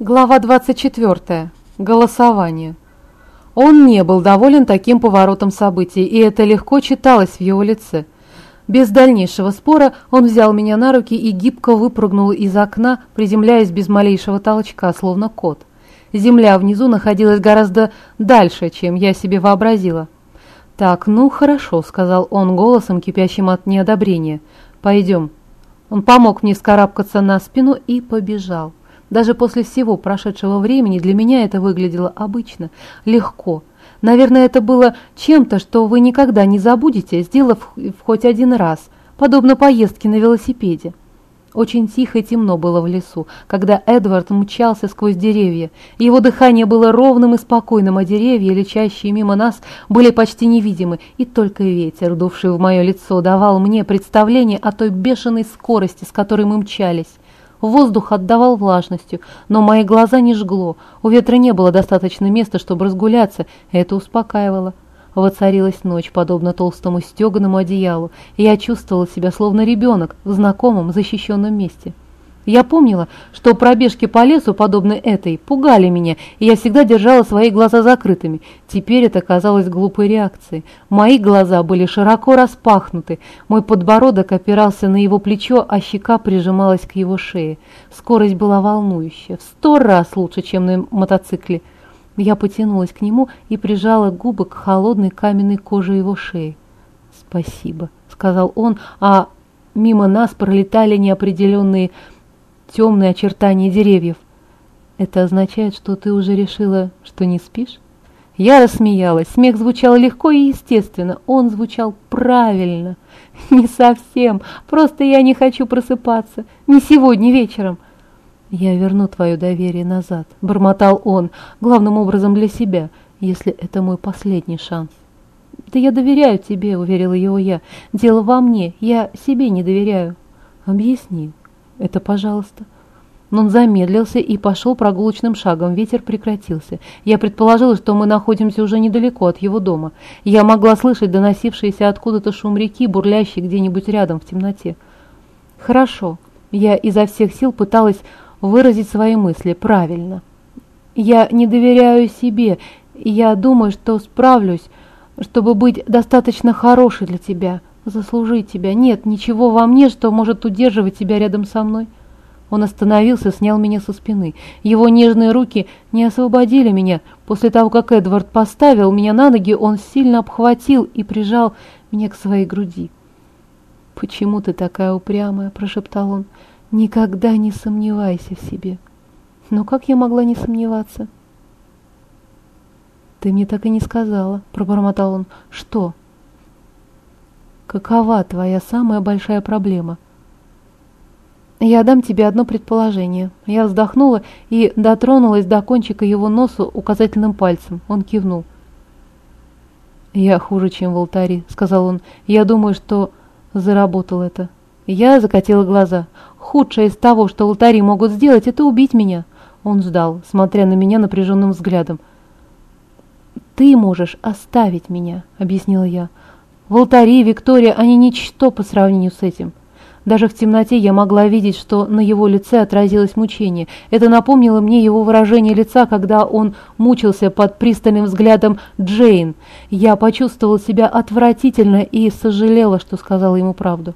Глава 24. Голосование. Он не был доволен таким поворотом событий, и это легко читалось в его лице. Без дальнейшего спора он взял меня на руки и гибко выпрыгнул из окна, приземляясь без малейшего толчка, словно кот. Земля внизу находилась гораздо дальше, чем я себе вообразила. «Так, ну хорошо», — сказал он голосом, кипящим от неодобрения. «Пойдем». Он помог мне скарабкаться на спину и побежал. Даже после всего прошедшего времени для меня это выглядело обычно, легко. Наверное, это было чем-то, что вы никогда не забудете, сделав хоть один раз, подобно поездке на велосипеде. Очень тихо и темно было в лесу, когда Эдвард мчался сквозь деревья. Его дыхание было ровным и спокойным, а деревья, летящие мимо нас, были почти невидимы, и только ветер, дувший в мое лицо, давал мне представление о той бешеной скорости, с которой мы мчались. Воздух отдавал влажностью, но мои глаза не жгло. У ветра не было достаточно места, чтобы разгуляться, это успокаивало. Воцарилась ночь, подобно толстому стеганому одеялу, и я чувствовала себя словно ребенок в знакомом защищенном месте. Я помнила, что пробежки по лесу, подобные этой, пугали меня, и я всегда держала свои глаза закрытыми. Теперь это казалось глупой реакцией. Мои глаза были широко распахнуты, мой подбородок опирался на его плечо, а щека прижималась к его шее. Скорость была волнующая, в сто раз лучше, чем на мотоцикле. Я потянулась к нему и прижала губы к холодной каменной коже его шеи. «Спасибо», — сказал он, а мимо нас пролетали неопределенные темные очертания деревьев. Это означает, что ты уже решила, что не спишь? Я рассмеялась. Смех звучал легко и естественно. Он звучал правильно. Не совсем. Просто я не хочу просыпаться. Не сегодня вечером. Я верну твое доверие назад, бормотал он, главным образом для себя, если это мой последний шанс. Да я доверяю тебе, уверила его я. Дело во мне. Я себе не доверяю. Объясни, это пожалуйста. Но он замедлился и пошел прогулочным шагом. Ветер прекратился. Я предположила, что мы находимся уже недалеко от его дома. Я могла слышать доносившийся откуда-то шум реки, бурлящий где-нибудь рядом в темноте. Хорошо. Я изо всех сил пыталась выразить свои мысли правильно. Я не доверяю себе, я думаю, что справлюсь, чтобы быть достаточно хорошей для тебя заслужить тебя. Нет ничего во мне, что может удерживать тебя рядом со мной. Он остановился, снял меня со спины. Его нежные руки не освободили меня. После того, как Эдвард поставил меня на ноги, он сильно обхватил и прижал меня к своей груди. «Почему ты такая упрямая?» – прошептал он. «Никогда не сомневайся в себе». «Но как я могла не сомневаться?» «Ты мне так и не сказала», – пробормотал он. «Что?» Какова твоя самая большая проблема? Я дам тебе одно предположение. Я вздохнула и дотронулась до кончика его носа указательным пальцем. Он кивнул. «Я хуже, чем в алтаре», — сказал он. «Я думаю, что заработал это». Я закатила глаза. «Худшее из того, что алтари могут сделать, это убить меня». Он ждал, смотря на меня напряженным взглядом. «Ты можешь оставить меня», — объяснила я. В алтаре Виктория они ничто по сравнению с этим. Даже в темноте я могла видеть, что на его лице отразилось мучение. Это напомнило мне его выражение лица, когда он мучился под пристальным взглядом Джейн. Я почувствовала себя отвратительно и сожалела, что сказала ему правду.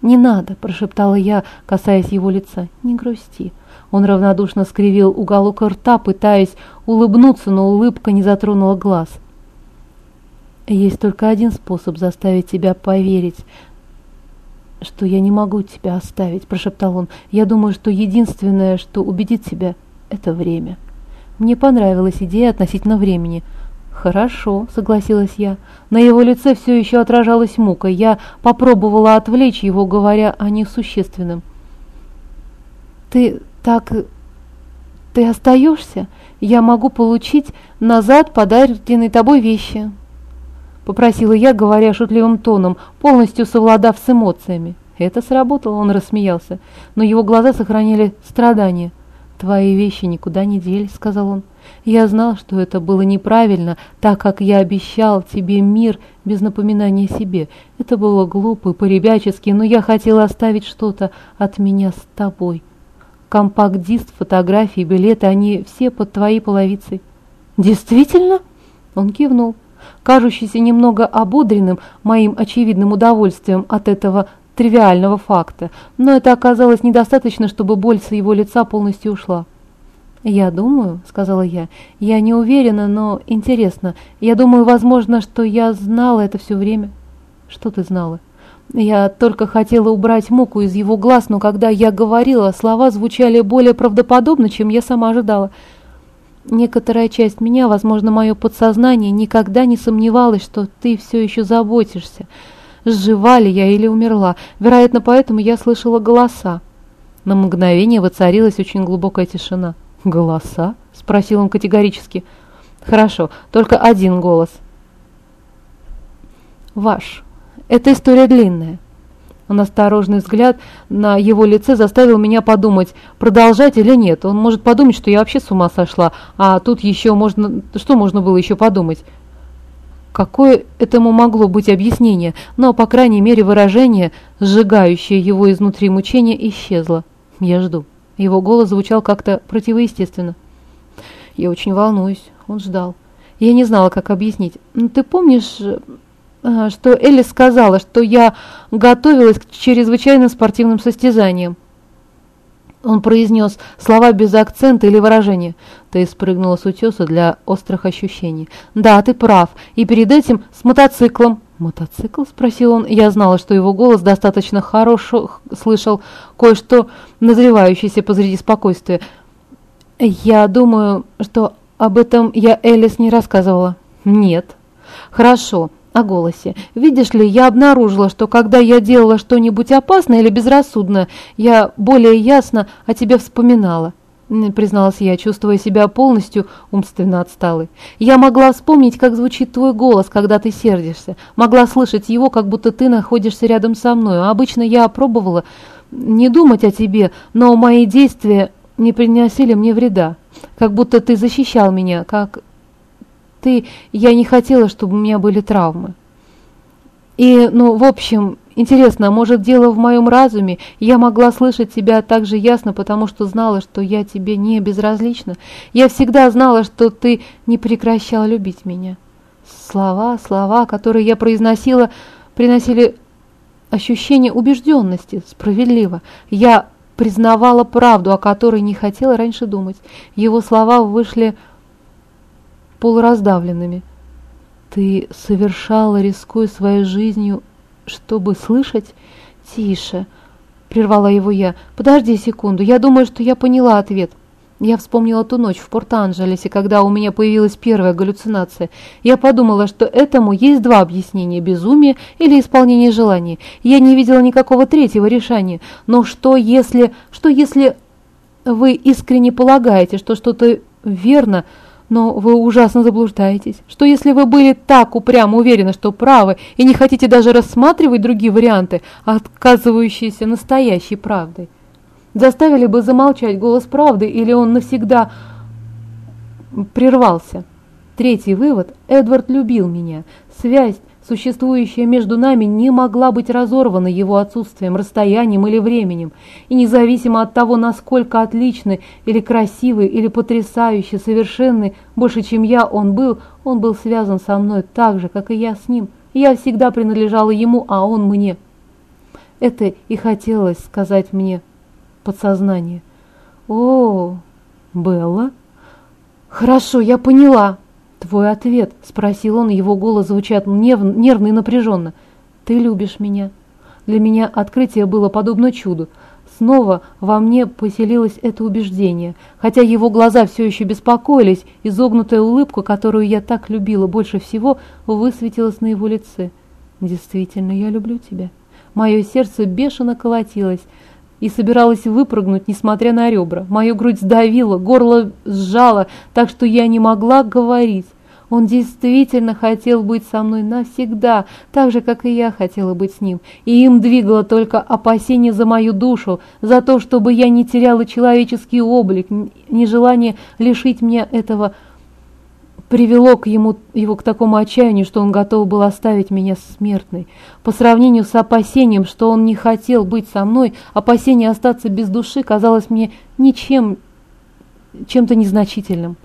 «Не надо», – прошептала я, касаясь его лица. «Не грусти». Он равнодушно скривил уголок рта, пытаясь улыбнуться, но улыбка не затронула глаз. Есть только один способ заставить тебя поверить, что я не могу тебя оставить, прошептал он. Я думаю, что единственное, что убедит тебя, это время. Мне понравилась идея относительно времени. «Хорошо», — согласилась я. На его лице все еще отражалась мука. Я попробовала отвлечь его, говоря о несущественном. «Ты так... ты остаешься? Я могу получить назад подаренные тобой вещи. Попросила я, говоря шутливым тоном, полностью совладав с эмоциями. Это сработало, он рассмеялся, но его глаза сохраняли страдания. «Твои вещи никуда не делись», — сказал он. «Я знал, что это было неправильно, так как я обещал тебе мир без напоминания о себе. Это было глупо и по-ребячески, но я хотела оставить что-то от меня с тобой». Компакт-диск, фотографии, билеты, они все под твоей половицей». «Действительно?» Он кивнул, кажущийся немного ободренным моим очевидным удовольствием от этого тривиального факта, но это оказалось недостаточно, чтобы боль с его лица полностью ушла. «Я думаю», — сказала я, — «я не уверена, но интересно. Я думаю, возможно, что я знала это все время». «Что ты знала?» Я только хотела убрать муку из его глаз, но когда я говорила, слова звучали более правдоподобно, чем я сама ожидала. Некоторая часть меня, возможно, мое подсознание, никогда не сомневалась, что ты все еще заботишься. Жива ли я или умерла? Вероятно, поэтому я слышала голоса. На мгновение воцарилась очень глубокая тишина. «Голоса?» — спросил он категорически. «Хорошо, только один голос». «Ваш. Эта история длинная». Он осторожный взгляд на его лице заставил меня подумать, продолжать или нет. Он может подумать, что я вообще с ума сошла, а тут еще можно... Что можно было еще подумать? Какое этому могло быть объяснение, но, по крайней мере, выражение, сжигающее его изнутри мучения, исчезло. Я жду. Его голос звучал как-то противоестественно. Я очень волнуюсь. Он ждал. Я не знала, как объяснить. Ты помнишь, э, что Элли сказала, что я готовилась к чрезвычайно спортивным состязаниям? Он произнес слова без акцента или выражения. Ты спрыгнула с утеса для острых ощущений. Да, ты прав. И перед этим с мотоциклом. «Мотоцикл?» – спросил он. Я знала, что его голос достаточно хорошо слышал кое-что назревающееся позади спокойствия. «Я думаю, что об этом я Элис не рассказывала». «Нет». «Хорошо о голосе. Видишь ли, я обнаружила, что когда я делала что-нибудь опасное или безрассудное, я более ясно о тебе вспоминала призналась я, чувствуя себя полностью умственно отсталой. «Я могла вспомнить, как звучит твой голос, когда ты сердишься. Могла слышать его, как будто ты находишься рядом со мной. Обычно я пробовала не думать о тебе, но мои действия не приносили мне вреда. Как будто ты защищал меня, как ты, я не хотела, чтобы у меня были травмы. И, ну, в общем, интересно, а может дело в моем разуме? Я могла слышать тебя так же ясно, потому что знала, что я тебе не безразлична. Я всегда знала, что ты не прекращала любить меня. Слова, слова, которые я произносила, приносили ощущение убежденности, справедливо. Я признавала правду, о которой не хотела раньше думать. Его слова вышли полураздавленными. «Ты совершала, рискуя своей жизнью, чтобы слышать?» «Тише!» — прервала его я. «Подожди секунду, я думаю, что я поняла ответ». Я вспомнила ту ночь в Порт-Анджелесе, когда у меня появилась первая галлюцинация. Я подумала, что этому есть два объяснения – безумие или исполнение желаний. Я не видела никакого третьего решения. Но что если... Что если вы искренне полагаете, что что-то верно – но вы ужасно заблуждаетесь. Что если вы были так упрямо уверены, что правы, и не хотите даже рассматривать другие варианты, отказывающиеся настоящей правдой? Заставили бы замолчать голос правды, или он навсегда прервался? Третий вывод – Эдвард любил меня. Связь существующая между нами, не могла быть разорвана его отсутствием, расстоянием или временем, и независимо от того, насколько отличный или красивый или потрясающе совершенный, больше, чем я, он был, он был связан со мной так же, как и я с ним. Я всегда принадлежала ему, а он мне. Это и хотелось сказать мне подсознание. «О, Белла?» «Хорошо, я поняла», «Твой ответ?» – спросил он, его голос звучат нерв, нервно и напряженно. «Ты любишь меня». Для меня открытие было подобно чуду. Снова во мне поселилось это убеждение. Хотя его глаза все еще беспокоились, изогнутая улыбка, которую я так любила больше всего, высветилась на его лице. «Действительно, я люблю тебя». Мое сердце бешено колотилось и собиралась выпрыгнуть, несмотря на ребра. Мою грудь сдавило, горло сжало, так что я не могла говорить. Он действительно хотел быть со мной навсегда, так же, как и я хотела быть с ним. И им двигало только опасение за мою душу, за то, чтобы я не теряла человеческий облик, нежелание лишить меня этого привело к ему, его к такому отчаянию, что он готов был оставить меня смертной. По сравнению с опасением, что он не хотел быть со мной, опасение остаться без души казалось мне ничем, чем-то незначительным.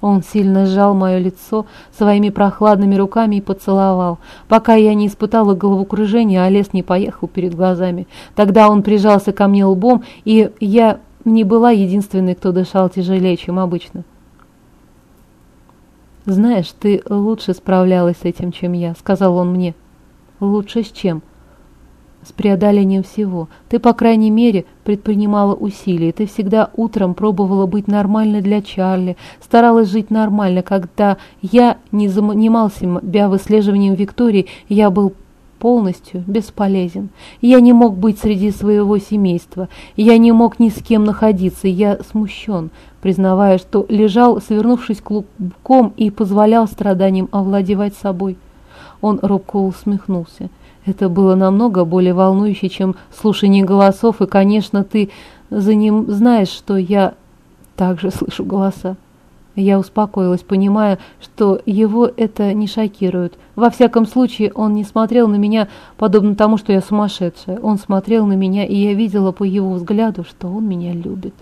Он сильно сжал мое лицо своими прохладными руками и поцеловал, пока я не испытала головокружения, а лес не поехал перед глазами. Тогда он прижался ко мне лбом, и я не была единственной, кто дышал тяжелее, чем обычно. «Знаешь, ты лучше справлялась с этим, чем я», — сказал он мне. «Лучше с чем?» «С преодолением всего. Ты, по крайней мере, предпринимала усилия. Ты всегда утром пробовала быть нормальной для Чарли, старалась жить нормально. Когда я не занимался себя выслеживанием Виктории, я был полностью бесполезен. Я не мог быть среди своего семейства, я не мог ни с кем находиться, я смущен, признавая, что лежал, свернувшись клубком и позволял страданиям овладевать собой. Он робко усмехнулся. Это было намного более волнующе, чем слушание голосов, и, конечно, ты за ним знаешь, что я также слышу голоса. Я успокоилась, понимая, что его это не шокирует. Во всяком случае, он не смотрел на меня, подобно тому, что я сумасшедшая. Он смотрел на меня, и я видела по его взгляду, что он меня любит.